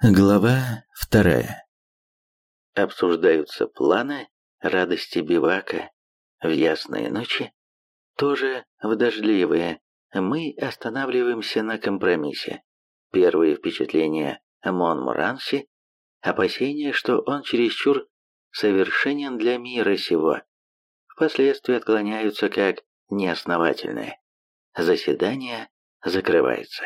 Глава вторая. Обсуждаются планы, радости бивака в ясные ночи, тоже в дождливые. Мы останавливаемся на компромиссе. Первые впечатления Монмуранси, опасения, что он чересчур совершенен для мира сего, впоследствии отклоняются как неосновательные. Заседание закрывается.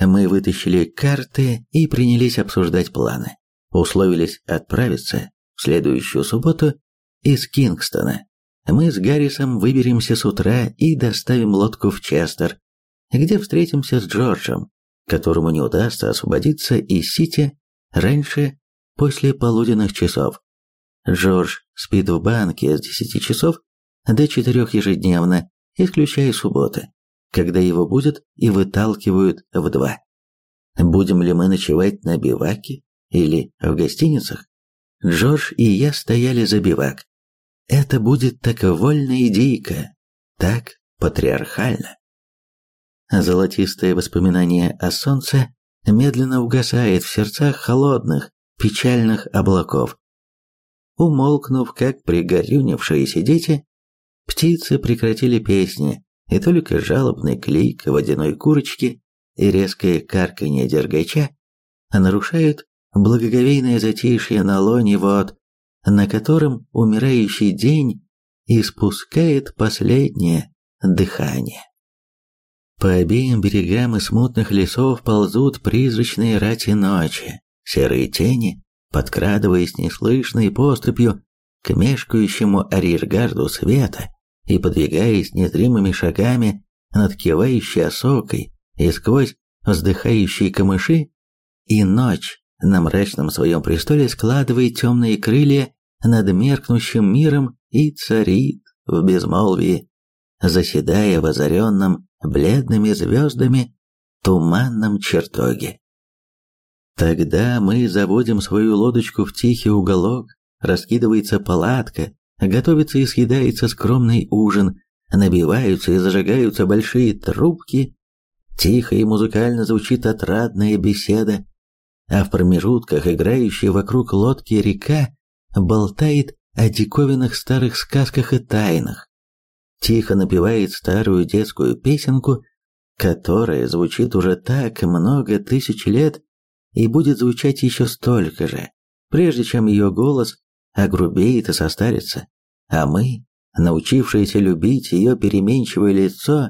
Мы вытащили карты и принялись обсуждать планы. Условились отправиться в следующую субботу из Кингстона. Мы с Гаррисом выберемся с утра и доставим лодку в Честер, где встретимся с Джорджем, которому не удастся освободиться из Сити раньше после полуденных часов. Джордж спит в банке с 10 часов до 4 ежедневно, исключая субботы когда его будет и выталкивают в два. Будем ли мы ночевать на биваке или в гостиницах? Джордж и я стояли за бивак. Это будет так вольно и дико, так патриархально. Золотистое воспоминание о солнце медленно угасает в сердцах холодных, печальных облаков. Умолкнув, как пригорюнившиеся дети, птицы прекратили песни, и только жалобный клик водяной курочки и резкое карканье дергача нарушают благоговейное затишье на лоне вод, на котором умирающий день испускает последнее дыхание. По обеим берегам и смутных лесов ползут призрачные рати ночи, серые тени, подкрадываясь неслышной поступью к мешкающему арьергарду света, и подвигаясь незримыми шагами над кивающей осокой и сквозь вздыхающие камыши, и ночь на мрачном своем престоле складывает темные крылья над меркнущим миром и царит в безмолвии, заседая в озаренном бледными звездами туманном чертоге. Тогда мы заводим свою лодочку в тихий уголок, раскидывается палатка, готовится и съедается скромный ужин, набиваются и зажигаются большие трубки, тихо и музыкально звучит отрадная беседа, а в промежутках играющая вокруг лодки река болтает о диковинных старых сказках и тайнах, тихо напевает старую детскую песенку, которая звучит уже так много тысяч лет и будет звучать еще столько же, прежде чем ее голос огрубеет и состарится. А мы, научившиеся любить ее переменчивое лицо,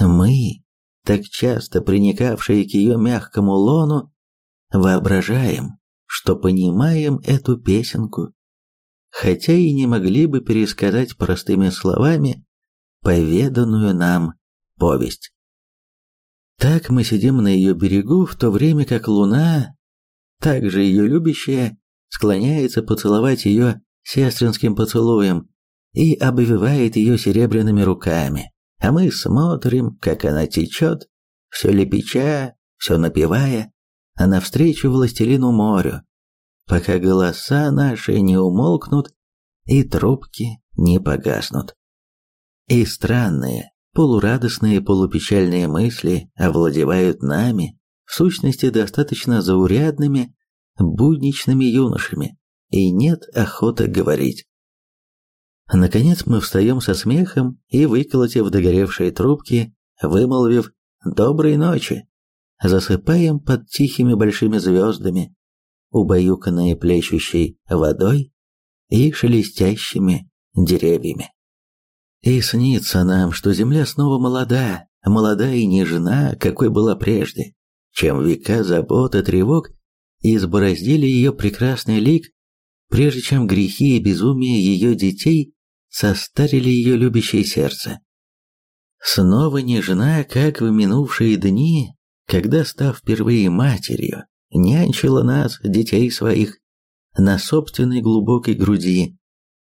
мы, так часто приникавшие к ее мягкому лону, воображаем, что понимаем эту песенку, хотя и не могли бы пересказать простыми словами поведанную нам повесть. Так мы сидим на ее берегу, в то время как луна, также ее любящая, склоняется поцеловать ее сестринским поцелуем и обвивает ее серебряными руками, а мы смотрим, как она течет, все лепеча, все напевая, а навстречу властелину морю, пока голоса наши не умолкнут и трубки не погаснут. И странные, полурадостные, полупечальные мысли овладевают нами, в сущности достаточно заурядными, будничными юношами, и нет охоты говорить. Наконец мы встаем со смехом и, выколотив догоревшие трубки, вымолвив «доброй ночи», засыпаем под тихими большими звездами, убаюканные плещущей водой и шелестящими деревьями. И снится нам, что земля снова молода, молода и нежна, какой была прежде, чем века забот и тревог избороздили ее прекрасный лик прежде чем грехи и безумие ее детей состарили ее любящее сердце. Снова нежна, как в минувшие дни, когда, став впервые матерью, нянчила нас, детей своих, на собственной глубокой груди,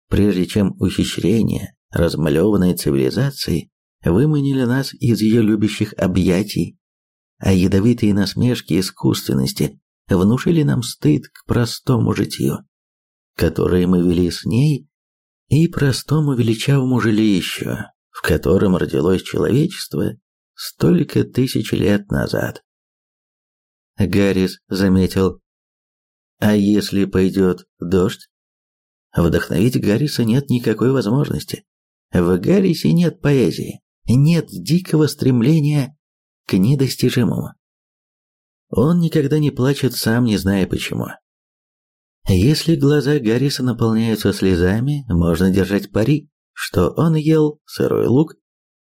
прежде чем ухищрения, размалеванной цивилизацией, выманили нас из ее любящих объятий, а ядовитые насмешки искусственности внушили нам стыд к простому житью которые мы вели с ней, и простому величавому жилищу, в котором родилось человечество столько тысяч лет назад. Гаррис заметил. А если пойдет дождь? Вдохновить Гарриса нет никакой возможности. В Гаррисе нет поэзии, нет дикого стремления к недостижимому. Он никогда не плачет сам, не зная почему. Если глаза Гарриса наполняются слезами, можно держать пари, что он ел сырой лук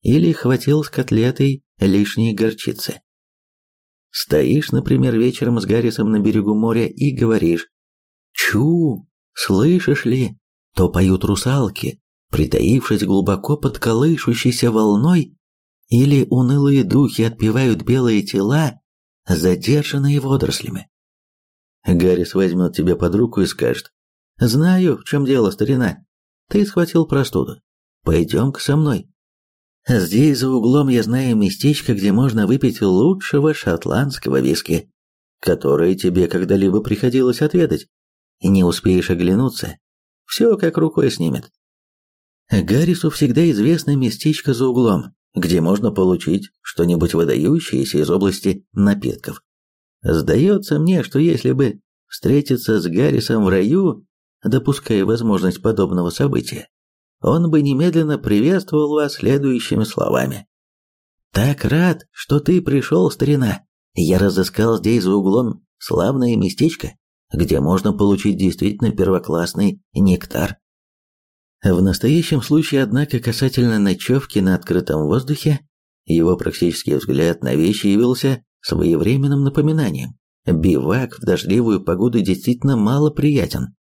или хватил с котлетой лишней горчицы. Стоишь, например, вечером с Гаррисом на берегу моря и говоришь «Чу, слышишь ли, то поют русалки, притаившись глубоко под колышущейся волной, или унылые духи отпевают белые тела, задержанные водорослями. Гаррис возьмет тебя под руку и скажет, «Знаю, в чем дело, старина. Ты схватил простуду. Пойдем-ка со мной. Здесь за углом я знаю местечко, где можно выпить лучшего шотландского виски, которое тебе когда-либо приходилось отведать. Не успеешь оглянуться, все как рукой снимет. Гаррису всегда известно местечко за углом, где можно получить что-нибудь выдающееся из области напитков. Сдается мне, что если бы встретиться с Гаррисом в раю, допуская возможность подобного события, он бы немедленно приветствовал вас следующими словами. «Так рад, что ты пришел, старина. Я разыскал здесь за углом славное местечко, где можно получить действительно первоклассный нектар. В настоящем случае, однако, касательно ночевки на открытом воздухе, его практический взгляд на вещи явился своевременным напоминанием. Бивак в дождливую погоду действительно мало приятен.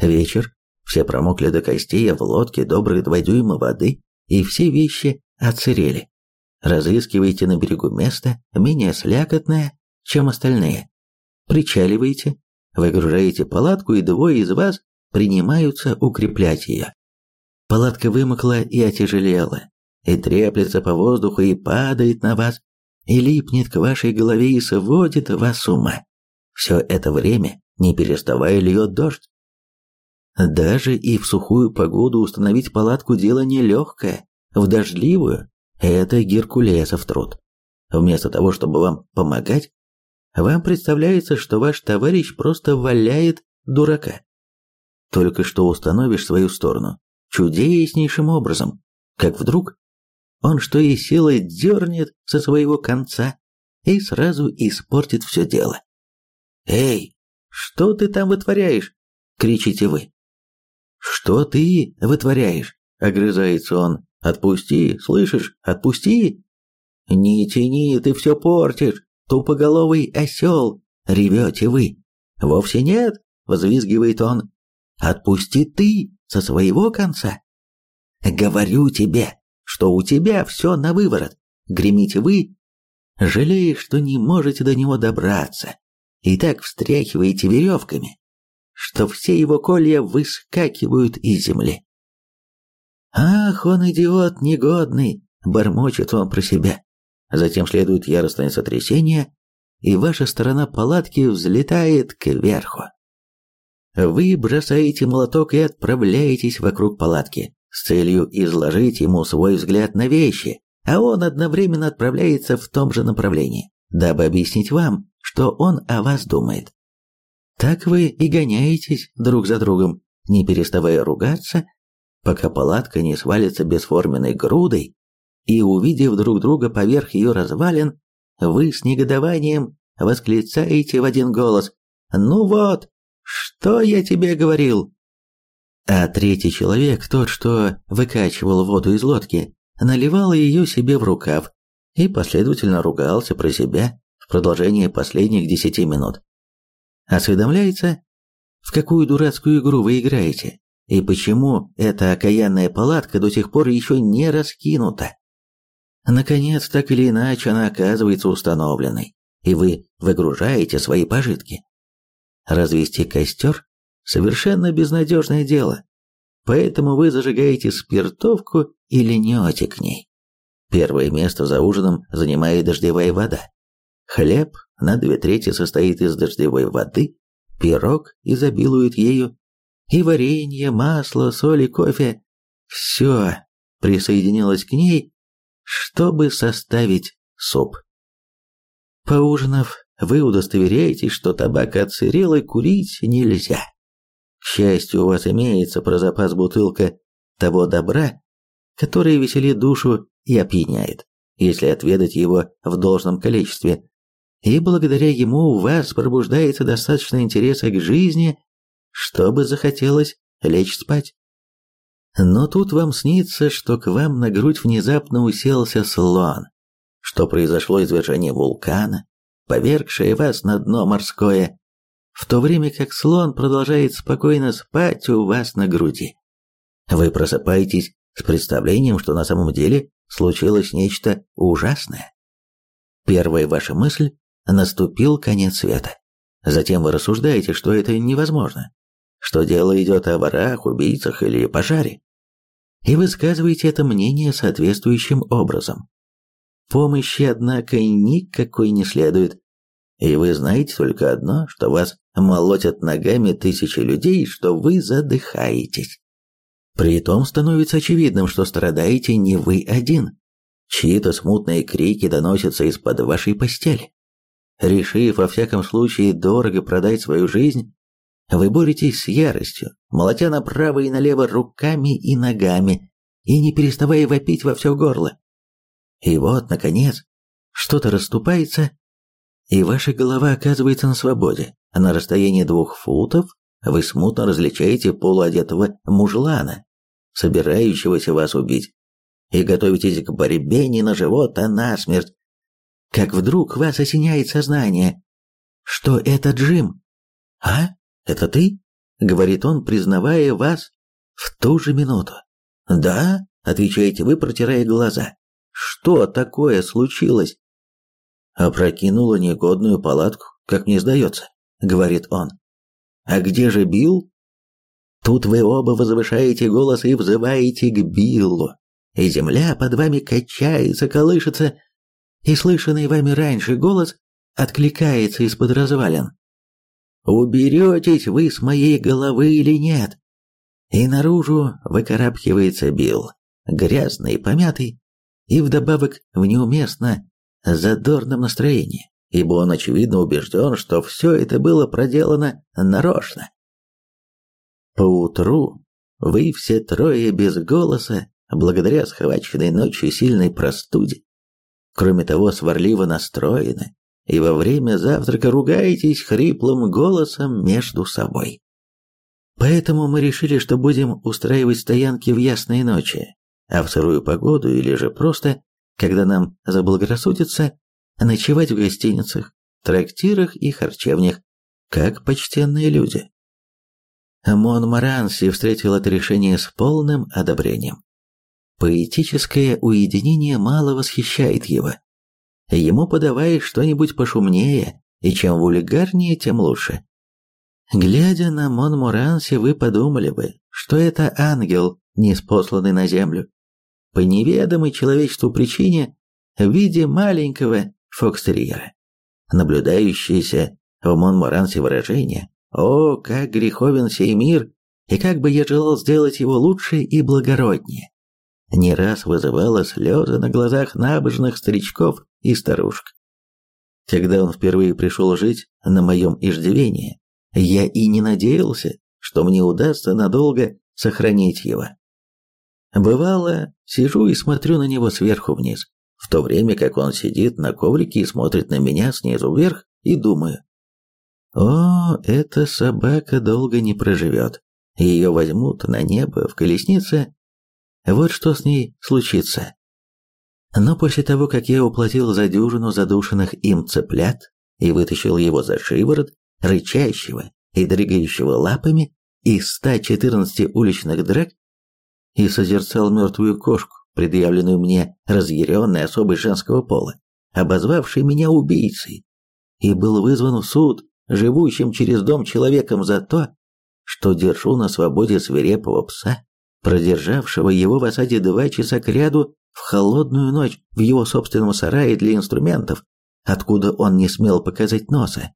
Вечер, все промокли до костей, а в лодке добрых два дюйма воды, и все вещи отсырели. Разыскиваете на берегу место, менее слякотное, чем остальные. Причаливаете, выгружаете палатку, и двое из вас принимаются укреплять ее. Палатка вымокла и отяжелела, и треплется по воздуху и падает на вас, и липнет к вашей голове и сводит вас с ума. Все это время, не переставая, льет дождь. Даже и в сухую погоду установить палатку дело нелегкое, в дождливую – это Геркулесов труд. Вместо того, чтобы вам помогать, вам представляется, что ваш товарищ просто валяет дурака. Только что установишь свою сторону чудеснейшим образом, как вдруг он что и силой дернет со своего конца и сразу испортит все дело. «Эй, что ты там вытворяешь?» – кричите вы. «Что ты вытворяешь?» – огрызается он. «Отпусти, слышишь? Отпусти!» «Не тяни, ты все портишь, тупоголовый осел!» – ревете вы. «Вовсе нет!» – взвизгивает он. «Отпусти ты со своего конца!» «Говорю тебе, что у тебя все на выворот!» – гремите вы, жалея, что не можете до него добраться, и так встряхиваете веревками, что все его колья выскакивают из земли. «Ах, он идиот негодный!» – бормочет он про себя. Затем следует яростное сотрясение, и ваша сторона палатки взлетает кверху. Вы бросаете молоток и отправляетесь вокруг палатки с целью изложить ему свой взгляд на вещи, а он одновременно отправляется в том же направлении, дабы объяснить вам, что он о вас думает. Так вы и гоняетесь друг за другом, не переставая ругаться, пока палатка не свалится бесформенной грудой, и, увидев друг друга поверх ее развалин, вы с негодованием восклицаете в один голос «Ну вот, что я тебе говорил?» А третий человек, тот, что выкачивал воду из лодки, наливал ее себе в рукав и последовательно ругался про себя в продолжение последних десяти минут осведомляется, в какую дурацкую игру вы играете, и почему эта окаянная палатка до сих пор еще не раскинута. Наконец, так или иначе, она оказывается установленной, и вы выгружаете свои пожитки. Развести костер – совершенно безнадежное дело, поэтому вы зажигаете спиртовку и льнете к ней. Первое место за ужином занимает дождевая вода. Хлеб на две трети состоит из дождевой воды, пирог изобилует ею, и варенье, масло, соль и кофе – все присоединилось к ней, чтобы составить суп. Поужинав, вы удостоверяетесь, что табак отсырел и курить нельзя. К счастью, у вас имеется про запас бутылка того добра, которое веселит душу и опьяняет, если отведать его в должном количестве. И благодаря ему у вас пробуждается достаточно интереса к жизни, чтобы захотелось лечь спать. Но тут вам снится, что к вам на грудь внезапно уселся слон, что произошло извержение вулкана, повергшее вас на дно морское, в то время как слон продолжает спокойно спать у вас на груди. Вы просыпаетесь с представлением, что на самом деле случилось нечто ужасное. Первая ваша мысль – наступил конец света. Затем вы рассуждаете, что это невозможно, что дело идет о ворах, убийцах или пожаре. И высказываете это мнение соответствующим образом. Помощи, однако, никакой не следует. И вы знаете только одно, что вас молотят ногами тысячи людей, что вы задыхаетесь. Притом становится очевидным, что страдаете не вы один. Чьи-то смутные крики доносятся из-под вашей постели. Решив, во всяком случае, дорого продать свою жизнь, вы боретесь с яростью, молотя направо и налево руками и ногами, и не переставая вопить во все горло. И вот, наконец, что-то расступается, и ваша голова оказывается на свободе. На расстоянии двух футов вы смутно различаете полуодетого мужлана, собирающегося вас убить, и готовитесь к борьбе не на живот, а на смерть. Как вдруг вас осеняет сознание, что это Джим. «А? Это ты?» — говорит он, признавая вас в ту же минуту. «Да?» — отвечаете вы, протирая глаза. «Что такое случилось?» Опрокинула негодную палатку, как мне сдается, говорит он. А где же Билл? Тут вы оба возвышаете голос и взываете к Биллу. И земля под вами качается, колышется, и слышанный вами раньше голос откликается из-под развалин. Уберетесь вы с моей головы или нет? И наружу выкарабкивается Билл, грязный, помятый, и вдобавок в неуместно задорном настроении, ибо он очевидно убежден, что все это было проделано нарочно. Поутру вы все трое без голоса, благодаря схваченной ночью сильной простуде, кроме того сварливо настроены, и во время завтрака ругаетесь хриплым голосом между собой. Поэтому мы решили, что будем устраивать стоянки в ясные ночи, а в сырую погоду или же просто когда нам заблагорассудится ночевать в гостиницах, трактирах и харчевнях, как почтенные люди. Монмаранси встретил это решение с полным одобрением. Поэтическое уединение мало восхищает его. Ему подавай что-нибудь пошумнее, и чем вульгарнее, тем лучше. Глядя на Монморанси, вы подумали бы, что это ангел, неспосланный на землю по неведомой человечеству причине в виде маленького фокстерьера. Наблюдающееся в Монморансе выражение «О, как греховен сей мир!» и как бы я желал сделать его лучше и благороднее, не раз вызывало слезы на глазах набожных старичков и старушек. Когда он впервые пришел жить на моем иждивении, я и не надеялся, что мне удастся надолго сохранить его. Бывало, сижу и смотрю на него сверху вниз, в то время как он сидит на коврике и смотрит на меня снизу вверх, и думаю, «О, эта собака долго не проживет. Ее возьмут на небо в колеснице. Вот что с ней случится». Но после того, как я уплатил за дюжину задушенных им цыплят и вытащил его за шиворот, рычащего и дрыгающего лапами, из 114 уличных драк, и созерцал мертвую кошку, предъявленную мне разъяренной особой женского пола, обозвавшей меня убийцей, и был вызван в суд живущим через дом человеком за то, что держу на свободе свирепого пса, продержавшего его в осаде два часа кряду в холодную ночь в его собственном сарае для инструментов, откуда он не смел показать носа,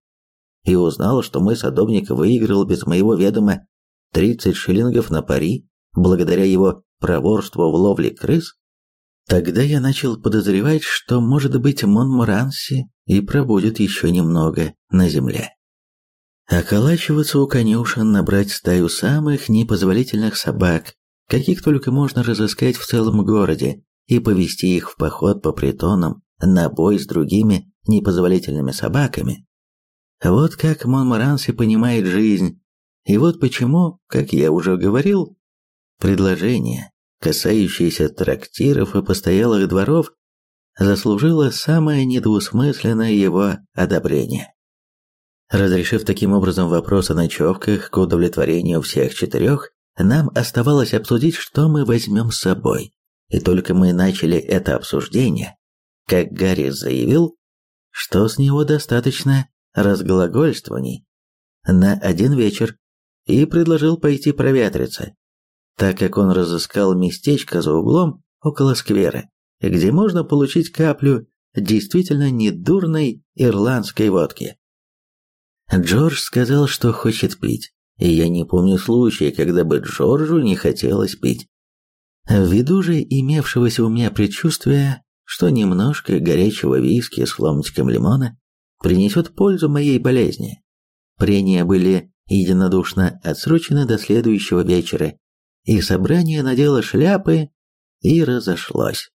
и узнал, что мой садовник выиграл без моего ведома 30 шиллингов на пари благодаря его проворству в ловле крыс, тогда я начал подозревать, что, может быть, Монморанси и пробудет еще немного на земле. Околачиваться у конюшен, набрать стаю самых непозволительных собак, каких только можно разыскать в целом городе, и повести их в поход по притонам на бой с другими непозволительными собаками. Вот как Монмаранси понимает жизнь, и вот почему, как я уже говорил, предложение, касающееся трактиров и постоялых дворов, заслужило самое недвусмысленное его одобрение. Разрешив таким образом вопрос о ночевках к удовлетворению всех четырех, нам оставалось обсудить, что мы возьмем с собой. И только мы начали это обсуждение, как Гарри заявил, что с него достаточно разглагольствований на один вечер, и предложил пойти проветриться, так как он разыскал местечко за углом около сквера, где можно получить каплю действительно недурной ирландской водки. Джордж сказал, что хочет пить, и я не помню случая, когда бы Джорджу не хотелось пить. Ввиду же имевшегося у меня предчувствия, что немножко горячего виски с ломтиком лимона принесет пользу моей болезни, прения были единодушно отсрочены до следующего вечера, и собрание надело шляпы и разошлось.